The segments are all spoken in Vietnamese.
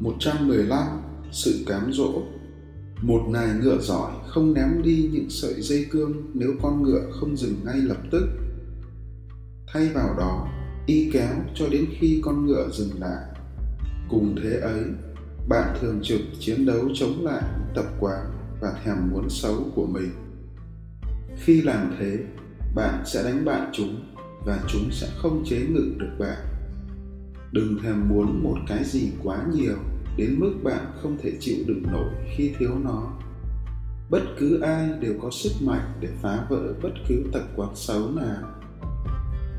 115 Sự cám dỗ Một nài ngựa giỏi không ném đi những sợi dây cương nếu con ngựa không dừng ngay lập tức. Thay vào đó, y kéo cho đến khi con ngựa dừng lại. Cùng thế ấy, bạn thường trực chiến đấu chống lại tập quán và thèm muốn xấu của mình. Khi làm thế, bạn sẽ đánh bại chúng và chúng sẽ không chế ngự được bạn đừng thèm muốn một cái gì quá nhiều đến mức bạn không thể chịu đựng nổi khi thiếu nó. Bất cứ ai đều có sức mạnh để phá vỡ bất cứ tập quán xấu nào.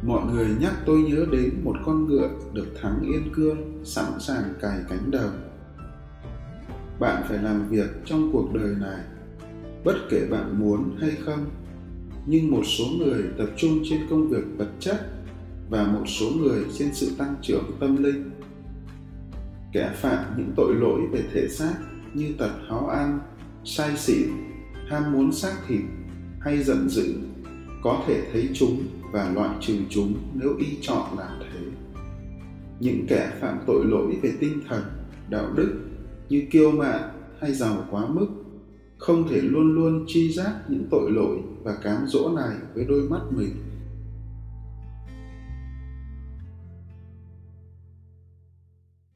Mọi người nhắc tôi nhớ đến một con ngựa được thắng yên cương sẵn sàng cài cánh đồng. Bạn phải làm việc trong cuộc đời này, bất kể bạn muốn hay không. Nhưng một số người tập trung trên công việc vật chất và một số người trên sự tăng trưởng tâm linh. Kẻ phạm những tội lỗi về thể xác như tật, háo ăn say xỉn, ham muốn xác thịt hay giận dữ có thể thấy chúng và loại trừ chúng nếu y chọn làm thế. Những kẻ phạm tội lỗi về tinh thần, đạo đức như kiêu mạn hay giàu quá mức không thể luôn luôn chi giác những tội lỗi và cám dỗ này với đôi mắt mình.